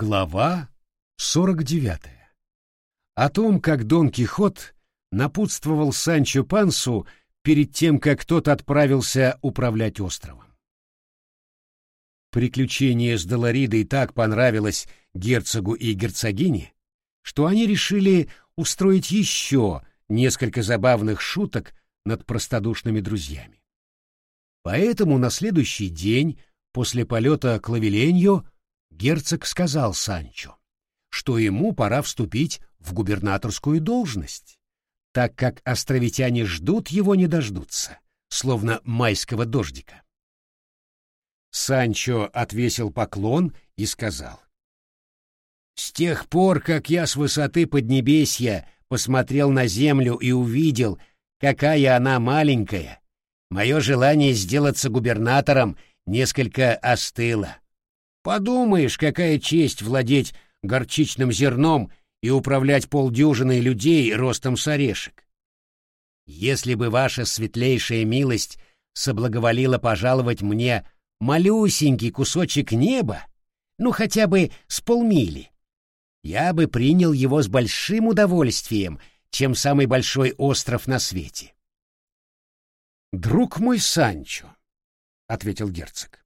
Глава 49. О том, как Дон Кихот напутствовал Санчо Пансу перед тем, как тот отправился управлять островом. Приключение с Долоридой так понравилось герцогу и герцогине, что они решили устроить еще несколько забавных шуток над простодушными друзьями. Поэтому на следующий день после полета к Лавеленью герцог сказал Санчо, что ему пора вступить в губернаторскую должность, так как островитяне ждут его не дождутся, словно майского дождика. Санчо отвесил поклон и сказал, «С тех пор, как я с высоты Поднебесья посмотрел на землю и увидел, какая она маленькая, мое желание сделаться губернатором несколько остыло. Подумаешь, какая честь владеть горчичным зерном и управлять полдюжиной людей ростом с орешек. Если бы ваша светлейшая милость соблаговолила пожаловать мне малюсенький кусочек неба, ну хотя бы с полмили, я бы принял его с большим удовольствием, чем самый большой остров на свете. «Друг мой Санчо», — ответил герцог,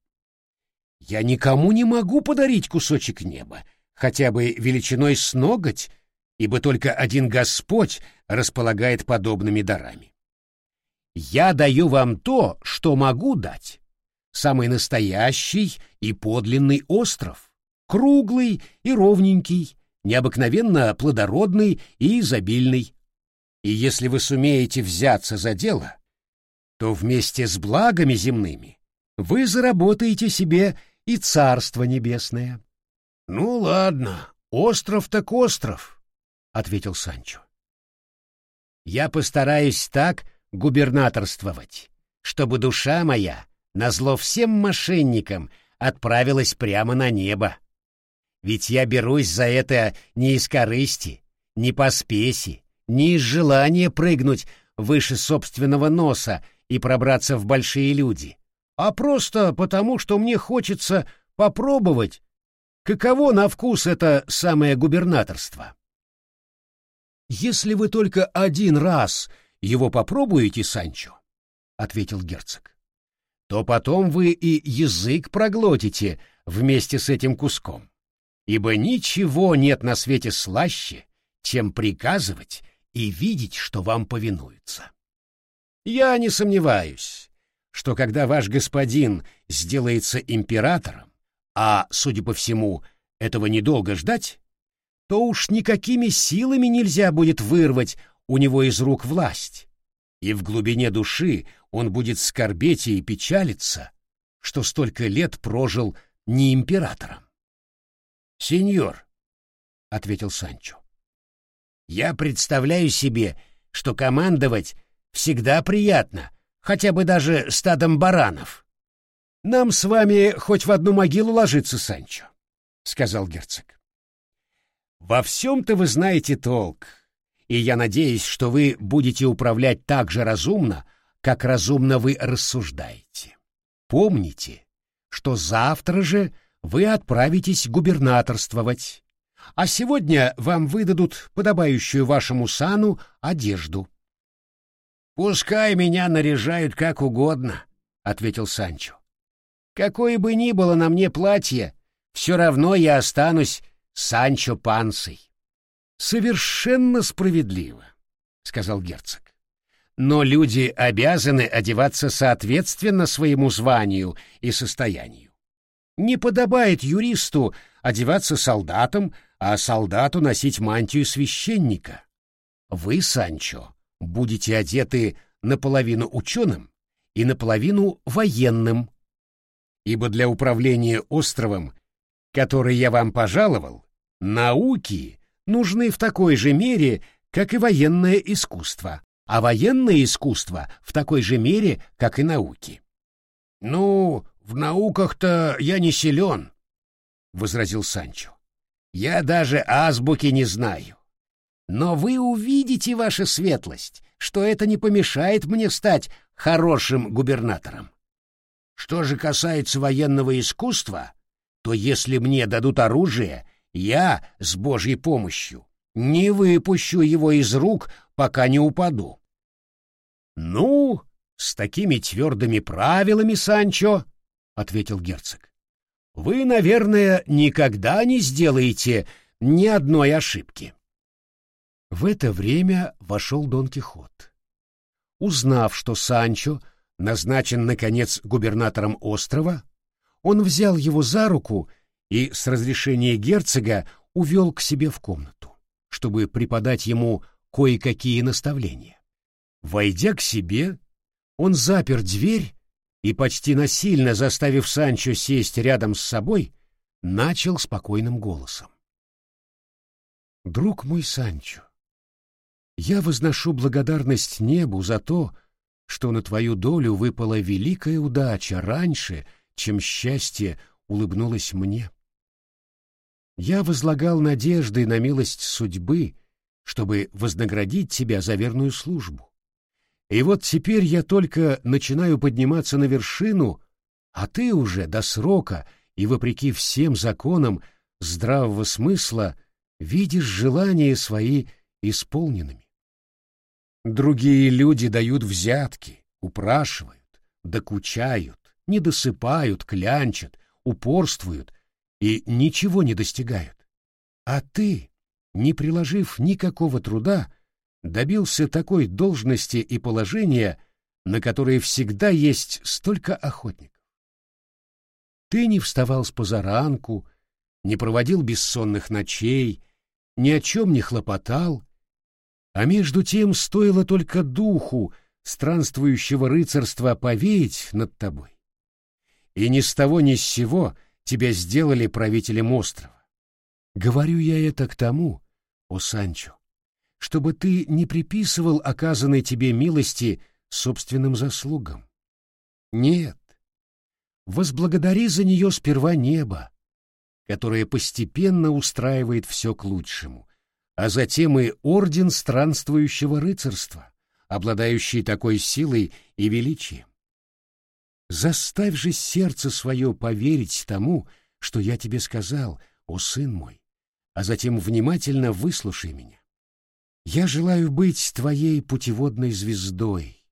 я никому не могу подарить кусочек неба, хотя бы величиной с ноготь, ибо только один Господь располагает подобными дарами. Я даю вам то, что могу дать. Самый настоящий и подлинный остров, круглый и ровненький, необыкновенно плодородный и изобильный. И если вы сумеете взяться за дело, то вместе с благами земными вы заработаете себе и Царство Небесное. — Ну ладно, остров так остров, — ответил Санчо. — Я постараюсь так губернаторствовать, чтобы душа моя, назло всем мошенникам, отправилась прямо на небо. Ведь я берусь за это не из корысти, не по спеси, не из желания прыгнуть выше собственного носа и пробраться в большие люди, а просто потому, что мне хочется попробовать, каково на вкус это самое губернаторство. «Если вы только один раз его попробуете, Санчо, — ответил герцог, — то потом вы и язык проглотите вместе с этим куском, ибо ничего нет на свете слаще, чем приказывать и видеть, что вам повинуются. Я не сомневаюсь, что когда ваш господин сделается императором, а, судя по всему, этого недолго ждать, то уж никакими силами нельзя будет вырвать у него из рук власть, и в глубине души он будет скорбеть и печалиться, что столько лет прожил не императором. — Сеньор, — ответил Санчо, — я представляю себе, что командовать всегда приятно, хотя бы даже стадом баранов. Нам с вами хоть в одну могилу ложиться, Санчо, — сказал герцог. Во всем-то вы знаете толк, и я надеюсь, что вы будете управлять так же разумно, как разумно вы рассуждаете. Помните, что завтра же вы отправитесь губернаторствовать, а сегодня вам выдадут подобающую вашему сану одежду. «Пускай меня наряжают как угодно», — ответил Санчо. «Какое бы ни было на мне платье, все равно я останусь Санчо Пансой». «Совершенно справедливо», — сказал герцог. «Но люди обязаны одеваться соответственно своему званию и состоянию. Не подобает юристу одеваться солдатом, а солдату носить мантию священника. Вы, Санчо, будете одеты наполовину ученым и наполовину военным. Ибо для управления островом, который я вам пожаловал, науки нужны в такой же мере, как и военное искусство, а военное искусство в такой же мере, как и науки. — Ну, в науках-то я не силен, — возразил Санчо. — Я даже азбуки не знаю. Но вы увидите, ваша светлость, что это не помешает мне стать хорошим губернатором. Что же касается военного искусства, то если мне дадут оружие, я с Божьей помощью не выпущу его из рук, пока не упаду. Ну, с такими твердыми правилами, Санчо, — ответил герцог, — вы, наверное, никогда не сделаете ни одной ошибки. В это время вошел Дон Кихот. Узнав, что Санчо назначен, наконец, губернатором острова, он взял его за руку и с разрешения герцога увел к себе в комнату, чтобы преподать ему кое-какие наставления. Войдя к себе, он запер дверь и, почти насильно заставив Санчо сесть рядом с собой, начал спокойным голосом. «Друг мой Санчо, я возношу благодарность небу за то, что на твою долю выпала великая удача раньше, чем счастье улыбнулось мне. Я возлагал надежды на милость судьбы, чтобы вознаградить тебя за верную службу. И вот теперь я только начинаю подниматься на вершину, а ты уже до срока и вопреки всем законам здравого смысла видишь желания свои исполненными. Другие люди дают взятки, упрашивают, докучают, не досыпают, клянчат, упорствуют и ничего не достигают. А ты, не приложив никакого труда, добился такой должности и положения, на которые всегда есть столько охотников. Ты не вставал с позаранку, не проводил бессонных ночей, ни о чем не хлопотал, а между тем стоило только духу странствующего рыцарства повеять над тобой. И ни с того ни с сего тебя сделали правителем острова. Говорю я это к тому, о Санчо, чтобы ты не приписывал оказанной тебе милости собственным заслугам. Нет, возблагодари за нее сперва небо, которое постепенно устраивает все к лучшему, а затем и орден странствующего рыцарства, обладающий такой силой и величием. Заставь же сердце свое поверить тому, что я тебе сказал, о сын мой, а затем внимательно выслушай меня. Я желаю быть твоей путеводной звездой,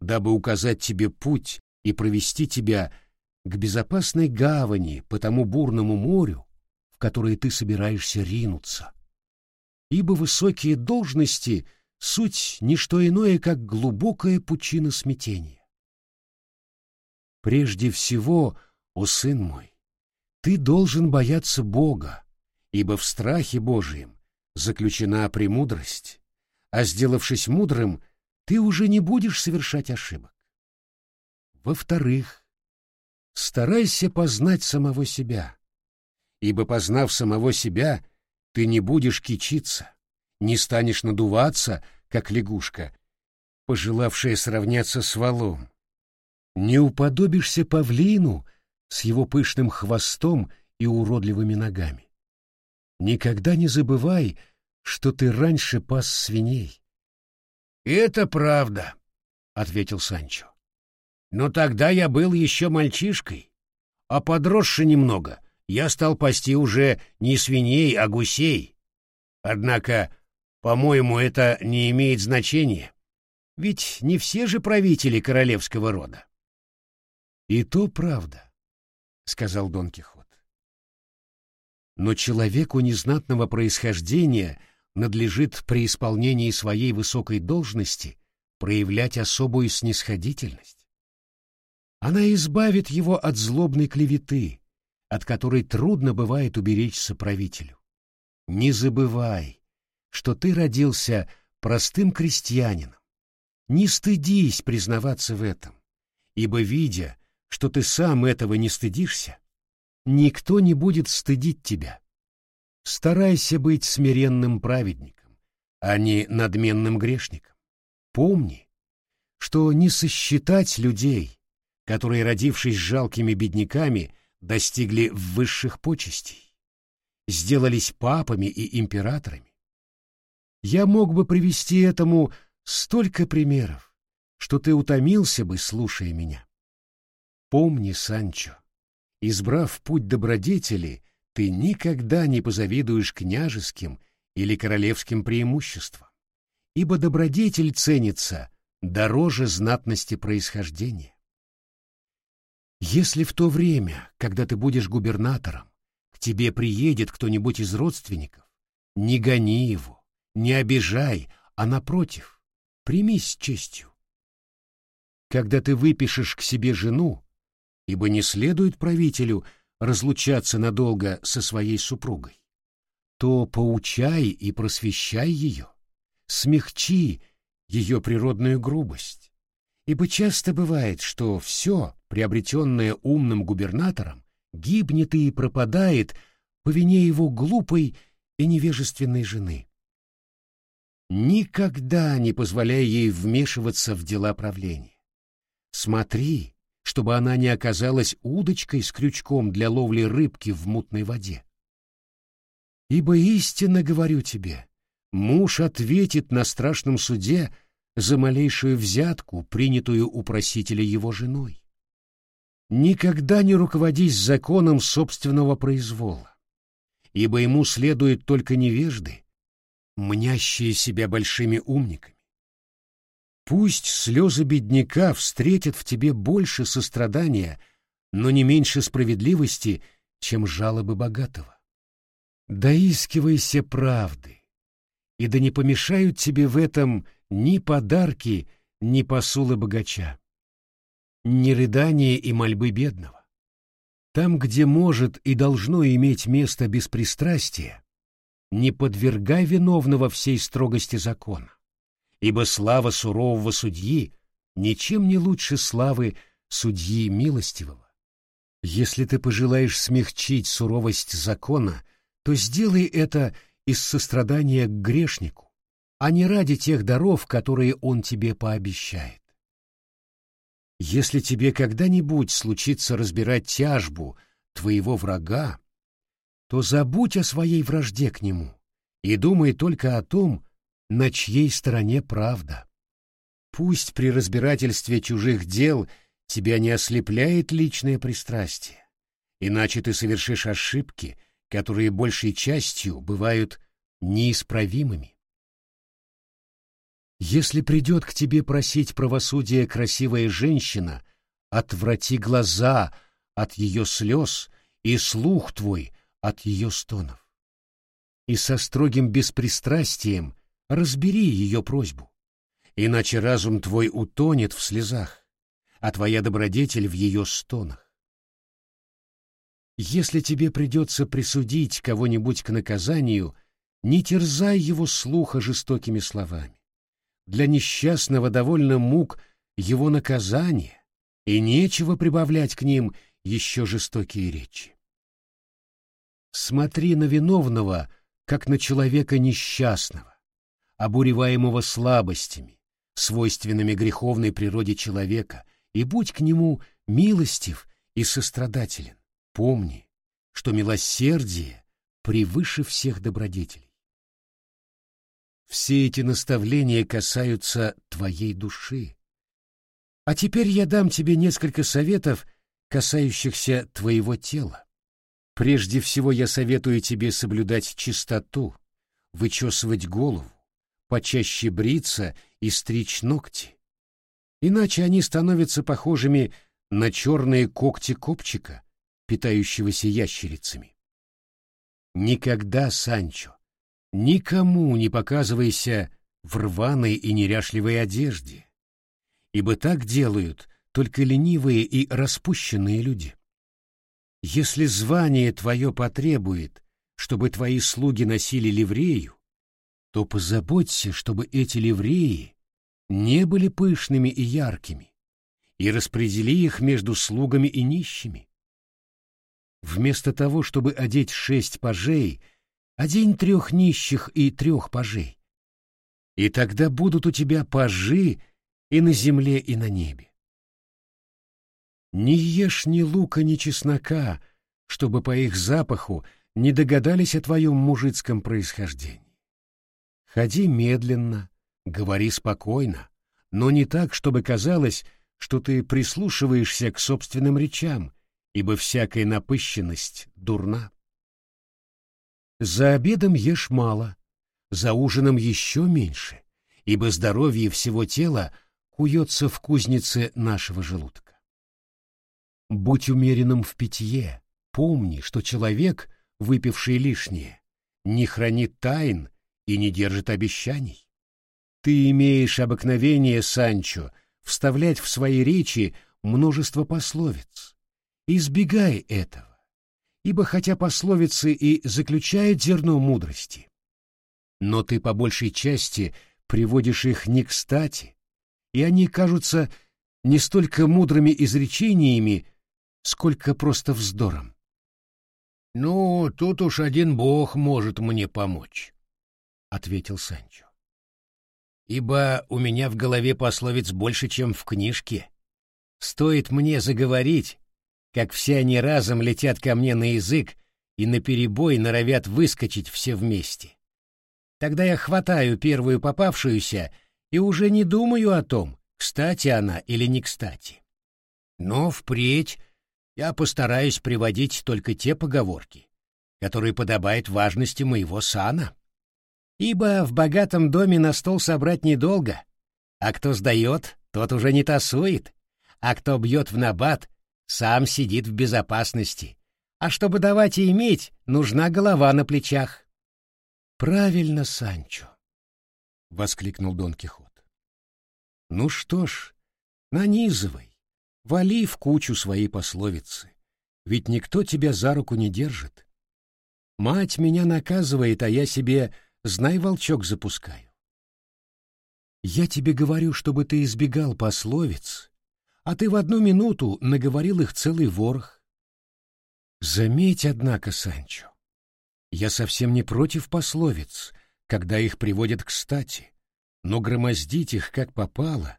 дабы указать тебе путь и провести тебя к безопасной гавани по тому бурному морю, в которое ты собираешься ринуться. Ибо высокие должности — суть не что иное, как глубокая пучина смятения. Прежде всего, о сын мой, ты должен бояться Бога, ибо в страхе Божием заключена премудрость, а сделавшись мудрым, ты уже не будешь совершать ошибок. Во-вторых, старайся познать самого себя, ибо, познав самого себя, ты не будешь кичиться, не станешь надуваться, как лягушка, пожелавшая сравняться с валом, не уподобишься павлину с его пышным хвостом и уродливыми ногами. Никогда не забывай, что ты раньше пас свиней. — Это правда, — ответил Санчо. — Но тогда я был еще мальчишкой, а подросши немного, я стал пасти уже не свиней, а гусей. Однако, по-моему, это не имеет значения, ведь не все же правители королевского рода. — И то правда, — сказал Дон Кихот. Но человеку незнатного происхождения надлежит при исполнении своей высокой должности проявлять особую снисходительность. Она избавит его от злобной клеветы, от которой трудно бывает уберечься правителю. Не забывай, что ты родился простым крестьянином. Не стыдись признаваться в этом, ибо, видя, что ты сам этого не стыдишься, никто не будет стыдить тебя. Старайся быть смиренным праведником, а не надменным грешником. Помни, что не сосчитать людей, которые, родившись жалкими бедняками, достигли высших почестей, сделались папами и императорами. Я мог бы привести этому столько примеров, что ты утомился бы, слушая меня. Помни, Санчо, избрав путь добродетели, ты никогда не позавидуешь княжеским или королевским преимуществам, ибо добродетель ценится дороже знатности происхождения. Если в то время, когда ты будешь губернатором, к тебе приедет кто-нибудь из родственников, не гони его, не обижай, а напротив, прими с честью. Когда ты выпишешь к себе жену, ибо не следует правителю разлучаться надолго со своей супругой, то поучай и просвещай ее, смягчи ее природную грубость, ибо часто бывает, что все, приобретенное умным губернатором, гибнет и пропадает по вине его глупой и невежественной жены. Никогда не позволяй ей вмешиваться в дела правления. Смотри, чтобы она не оказалась удочкой с крючком для ловли рыбки в мутной воде. Ибо истинно говорю тебе, муж ответит на страшном суде за малейшую взятку, принятую у просителя его женой. Никогда не руководись законом собственного произвола, ибо ему следует только невежды, мнящие себя большими умниками. Пусть слезы бедняка встретят в тебе больше сострадания, но не меньше справедливости, чем жалобы богатого. Доискивайся правды, и да не помешают тебе в этом ни подарки, ни посулы богача, ни рыдания и мольбы бедного. Там, где может и должно иметь место беспристрастие, не подвергай виновного всей строгости закона ибо слава сурового судьи ничем не лучше славы судьи милостивого. Если ты пожелаешь смягчить суровость закона, то сделай это из сострадания к грешнику, а не ради тех даров, которые он тебе пообещает. Если тебе когда-нибудь случится разбирать тяжбу твоего врага, то забудь о своей вражде к нему и думай только о том, на чьей стороне правда. Пусть при разбирательстве чужих дел тебя не ослепляет личное пристрастие, иначе ты совершишь ошибки, которые большей частью бывают неисправимыми. Если придет к тебе просить правосудия красивая женщина, отврати глаза от ее слез и слух твой от ее стонов. И со строгим беспристрастием разбери ее просьбу, иначе разум твой утонет в слезах, а твоя добродетель в ее стонах. Если тебе придется присудить кого-нибудь к наказанию, не терзай его слуха жестокими словами. Для несчастного довольно мук его наказание, и нечего прибавлять к ним еще жестокие речи. Смотри на виновного, как на человека несчастного, обуреваемого слабостями, свойственными греховной природе человека, и будь к нему милостив и сострадателен. Помни, что милосердие превыше всех добродетелей. Все эти наставления касаются твоей души. А теперь я дам тебе несколько советов, касающихся твоего тела. Прежде всего я советую тебе соблюдать чистоту, вычесывать голову, почаще бриться и стричь ногти. Иначе они становятся похожими на черные когти копчика, питающегося ящерицами. Никогда, Санчо, никому не показывайся в рваной и неряшливой одежде, ибо так делают только ленивые и распущенные люди. Если звание твое потребует, чтобы твои слуги носили ливрею, то позаботься, чтобы эти ливреи не были пышными и яркими, и распредели их между слугами и нищими. Вместо того, чтобы одеть шесть пажей, одень трех нищих и трех пажей. И тогда будут у тебя пажи и на земле, и на небе. Не ешь ни лука, ни чеснока, чтобы по их запаху не догадались о твоем мужицком происхождении. Ходи медленно, говори спокойно, но не так, чтобы казалось, что ты прислушиваешься к собственным речам, ибо всякая напыщенность дурна. За обедом ешь мало, за ужином еще меньше, ибо здоровье всего тела куется в кузнице нашего желудка. Будь умеренным в питье, помни, что человек, выпивший лишнее, не хранит тайн и не держит обещаний. Ты имеешь обыкновение, Санчо, вставлять в свои речи множество пословиц. Избегай этого, ибо хотя пословицы и заключают зерно мудрости, но ты по большей части приводишь их не кстати, и они кажутся не столько мудрыми изречениями, сколько просто вздором. «Ну, тут уж один бог может мне помочь», — ответил Санчо. «Ибо у меня в голове пословиц больше, чем в книжке. Стоит мне заговорить, как все они разом летят ко мне на язык и наперебой норовят выскочить все вместе. Тогда я хватаю первую попавшуюся и уже не думаю о том, кстати она или не кстати. Но впредь я постараюсь приводить только те поговорки, которые подобают важности моего сана. Ибо в богатом доме на стол собрать недолго, а кто сдает, тот уже не тасует, а кто бьет в набат, сам сидит в безопасности. А чтобы давать и иметь, нужна голова на плечах. Правильно, Санчо, воскликнул Дон Кихот. Ну что ж, нанизывай, вали в кучу свои пословицы, ведь никто тебя за руку не держит. Мать меня наказывает, а я себе, знай, волчок запускаю. Я тебе говорю, чтобы ты избегал пословиц, а ты в одну минуту наговорил их целый ворох. Заметь, однако, Санчо, я совсем не против пословиц, когда их приводят кстати, но громоздить их как попало,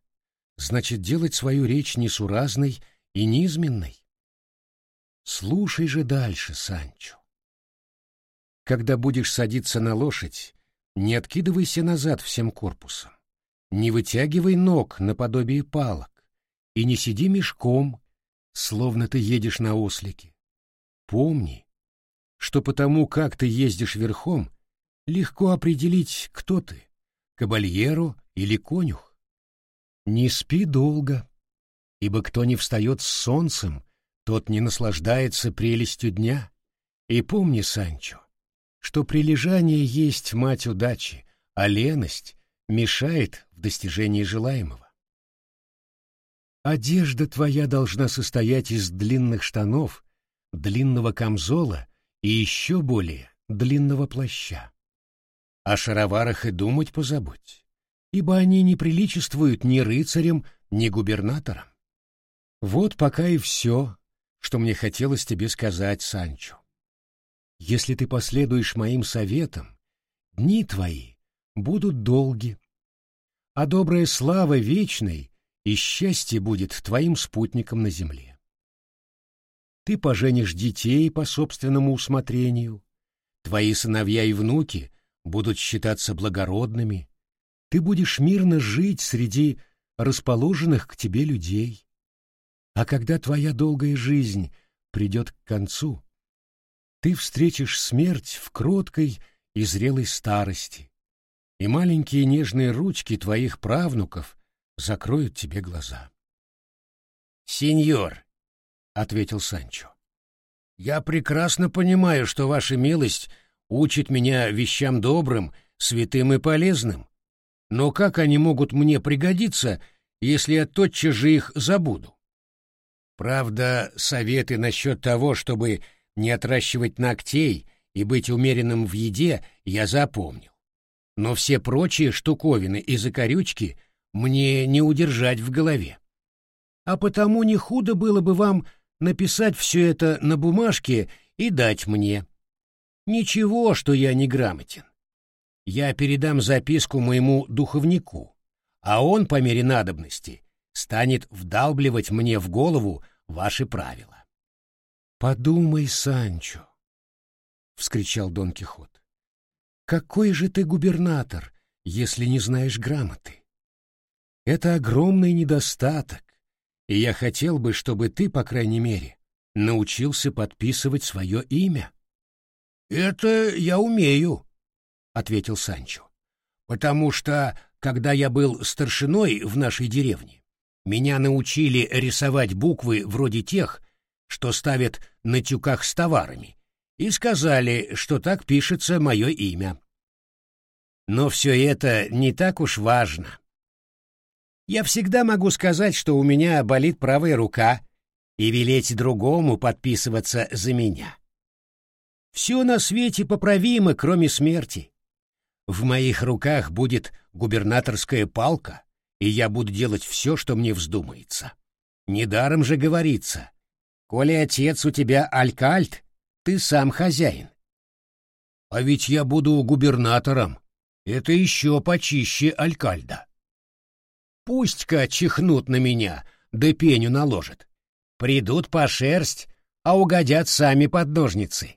значит делать свою речь несуразной и низменной. Слушай же дальше, Санчо. Когда будешь садиться на лошадь, не откидывайся назад всем корпусом, не вытягивай ног наподобие палок и не сиди мешком, словно ты едешь на ослике. Помни, что потому, как ты ездишь верхом, легко определить, кто ты — кабальеру или конюх. Не спи долго, ибо кто не встает с солнцем, тот не наслаждается прелестью дня. И помни, Санчо, что прилежание есть мать удачи, а леность мешает в достижении желаемого. Одежда твоя должна состоять из длинных штанов, длинного камзола и еще более длинного плаща. О шароварах и думать позабудь, ибо они не приличествуют ни рыцарям, ни губернаторам. Вот пока и все, что мне хотелось тебе сказать, Санчо. Если ты последуешь моим советам, дни твои будут долги, а добрая слава вечной и счастье будет твоим спутником на земле. Ты поженишь детей по собственному усмотрению, твои сыновья и внуки будут считаться благородными, ты будешь мирно жить среди расположенных к тебе людей. А когда твоя долгая жизнь придет к концу, ты встретишь смерть в кроткой и зрелой старости, и маленькие нежные ручки твоих правнуков закроют тебе глаза. «Сеньор, ответил Санчо. Я прекрасно понимаю, что ваша милость учит меня вещам добрым, святым и полезным. Но как они могут мне пригодиться, если я тотчас же их забуду? Правда, советы насчет того, чтобы не отращивать ногтей и быть умеренным в еде, я запомнил. Но все прочие штуковины и закорючки мне не удержать в голове. А потому не худо было бы вам написать все это на бумажке и дать мне. Ничего, что я не грамотен. Я передам записку моему духовнику, а он, по мере надобности, станет вдалбливать мне в голову ваши правила. «Подумай, Санчо!» — вскричал Дон Кихот. «Какой же ты губернатор, если не знаешь грамоты? Это огромный недостаток, и я хотел бы, чтобы ты, по крайней мере, научился подписывать свое имя. Это я умею, ответил Санчо. Потому что, когда я был старшиной в нашей деревне, меня научили рисовать буквы вроде тех, что ставят на тюках с товарами, и сказали, что так пишется мое имя. Но все это не так уж важно. Я всегда могу сказать, что у меня болит правая рука, и велеть другому подписываться за меня. Все на свете поправимо, кроме смерти. В моих руках будет губернаторская палка, и я буду делать все, что мне вздумается. Недаром же говорится, коли отец у тебя алькальт, ты сам хозяин. А ведь я буду губернатором, это еще почище алькальда. Пусть-ка чихнут на меня, да пеню наложат. Придут по шерсть, а угодят сами под ножницы.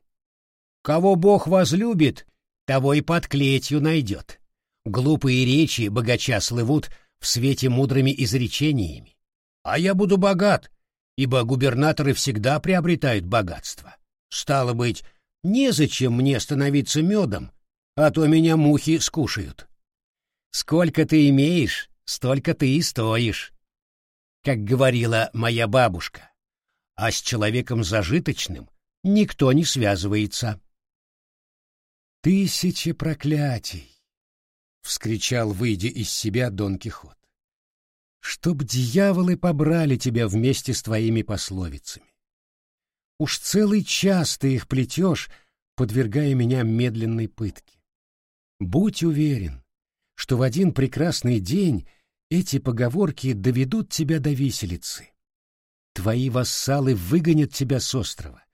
Кого Бог возлюбит, того и под клетью найдет. Глупые речи богача слывут в свете мудрыми изречениями. А я буду богат, ибо губернаторы всегда приобретают богатство. Стало быть, незачем мне становиться медом, а то меня мухи скушают. Сколько ты имеешь, столько ты и стоишь. Как говорила моя бабушка, а с человеком зажиточным никто не связывается. «Тысячи проклятий!» — вскричал, выйдя из себя Дон Кихот. «Чтоб дьяволы побрали тебя вместе с твоими пословицами! Уж целый час ты их плетешь, подвергая меня медленной пытке. Будь уверен, что в один прекрасный день эти поговорки доведут тебя до виселицы. Твои вассалы выгонят тебя с острова,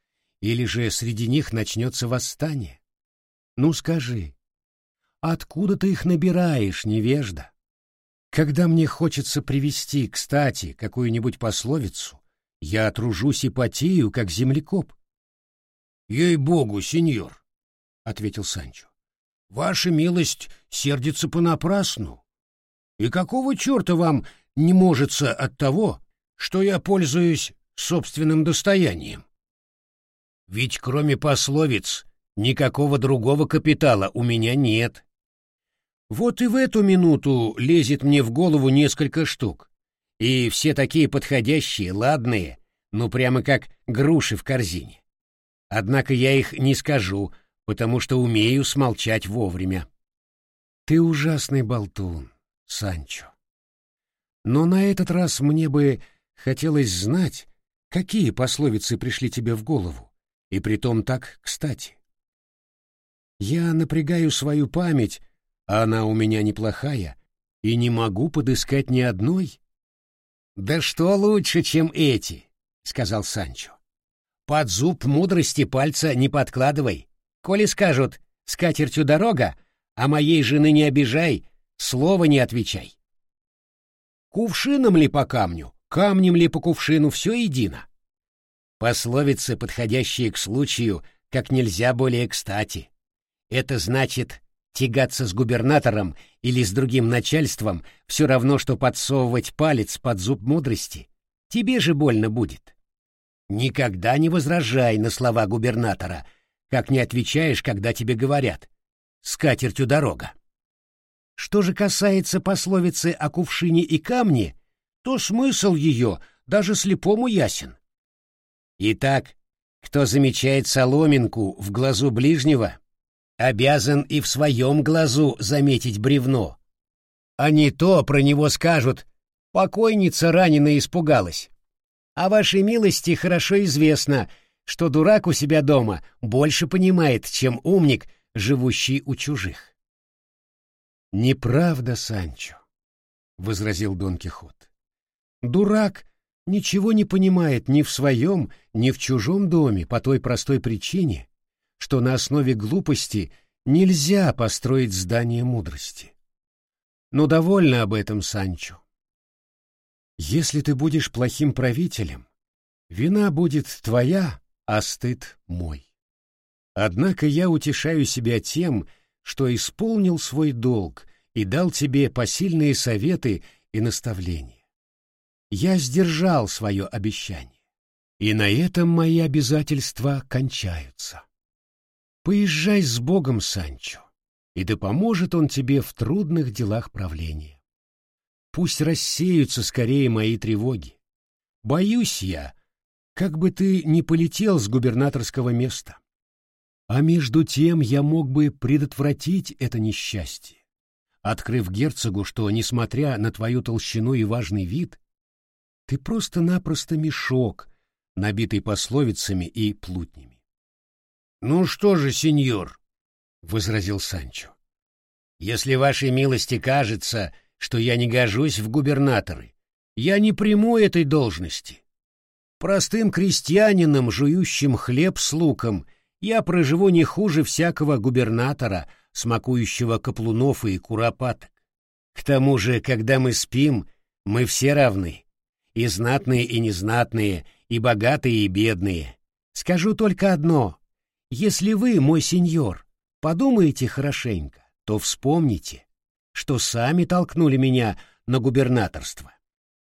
или же среди них начнется восстание. Ну скажи, откуда ты их набираешь, невежда? Когда мне хочется привести, кстати, какую-нибудь пословицу, я тружусь и потею, как землекоп. — Ей-богу, сеньор, — ответил Санчо. Ваша милость сердится понапрасну. И какого черта вам не можется от того, что я пользуюсь собственным достоянием? Ведь кроме пословиц никакого другого капитала у меня нет. Вот и в эту минуту лезет мне в голову несколько штук. И все такие подходящие, ладные, ну прямо как груши в корзине. Однако я их не скажу, потому что умею смолчать вовремя. Ты ужасный болтун, Санчо. Но на этот раз мне бы хотелось знать, какие пословицы пришли тебе в голову, и притом так кстати. Я напрягаю свою память, а она у меня неплохая, и не могу подыскать ни одной. Да что лучше, чем эти, сказал Санчо. Под зуб мудрости пальца не подкладывай. Коли скажут «с катертью дорога», а моей жены не обижай, слова не отвечай. Кувшином ли по камню, камнем ли по кувшину, все едино. Пословицы, подходящие к случаю, как нельзя более кстати. Это значит, тягаться с губернатором или с другим начальством все равно, что подсовывать палец под зуб мудрости. Тебе же больно будет. Никогда не возражай на слова губернатора — как не отвечаешь, когда тебе говорят «с катертью дорога». Что же касается пословицы о кувшине и камне, то смысл ее даже слепому ясен. Итак, кто замечает соломинку в глазу ближнего, обязан и в своем глазу заметить бревно. А не то про него скажут «покойница ранена испугалась». А вашей милости хорошо известно — что дурак у себя дома больше понимает, чем умник, живущий у чужих. «Неправда, Санчо», — возразил Дон Кихот. «Дурак ничего не понимает ни в своем, ни в чужом доме по той простой причине, что на основе глупости нельзя построить здание мудрости. Но довольно об этом, Санчо. Если ты будешь плохим правителем, вина будет твоя, а стыд мой. Однако я утешаю себя тем, что исполнил свой долг и дал тебе посильные советы и наставления. Я сдержал свое обещание, и на этом мои обязательства кончаются. Поезжай с Богом, Санчо, и да поможет он тебе в трудных делах правления. Пусть рассеются скорее мои тревоги. Боюсь я, как бы ты не полетел с губернаторского места. А между тем я мог бы предотвратить это несчастье, открыв герцогу, что, несмотря на твою толщину и важный вид, ты просто-напросто мешок, набитый пословицами и плутнями. — Ну что же, сеньор, — возразил Санчо, — если вашей милости кажется, что я не гожусь в губернаторы, я не приму этой должности. Простым крестьянином, жующим хлеб с луком — я проживу не хуже всякого губернатора, смакующего каплунов и куропаток. К тому же, когда мы спим, мы все равны. И знатные, и незнатные, и богатые, и бедные. Скажу только одно. Если вы, мой сеньор, подумаете хорошенько, то вспомните, что сами толкнули меня на губернаторство.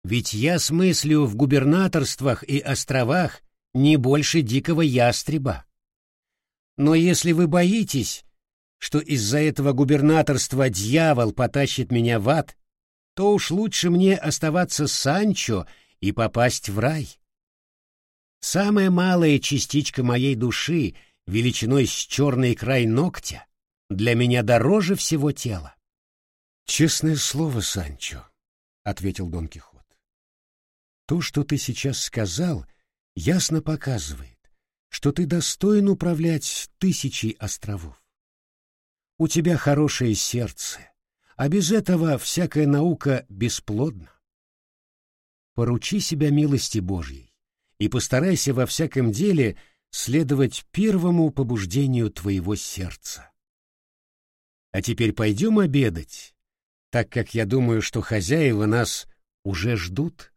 Ведь я смыслю в губернаторствах и островах не больше дикого ястреба. Но если вы боитесь, что из-за этого губернаторства дьявол потащит меня в ад, то уж лучше мне оставаться Санчо и попасть в рай. Самая малая частичка моей души, величиной с черный край ногтя, для меня дороже всего тела. — Честное слово, Санчо, — ответил Дон Кихот. — То, что ты сейчас сказал, ясно показывает, что ты достоин управлять тысячей островов. У тебя хорошее сердце, а без этого всякая наука бесплодна. Поручи себя милости Божьей и постарайся во всяком деле следовать первому побуждению твоего сердца. А теперь пойдем обедать, так как я думаю, что хозяева нас уже ждут.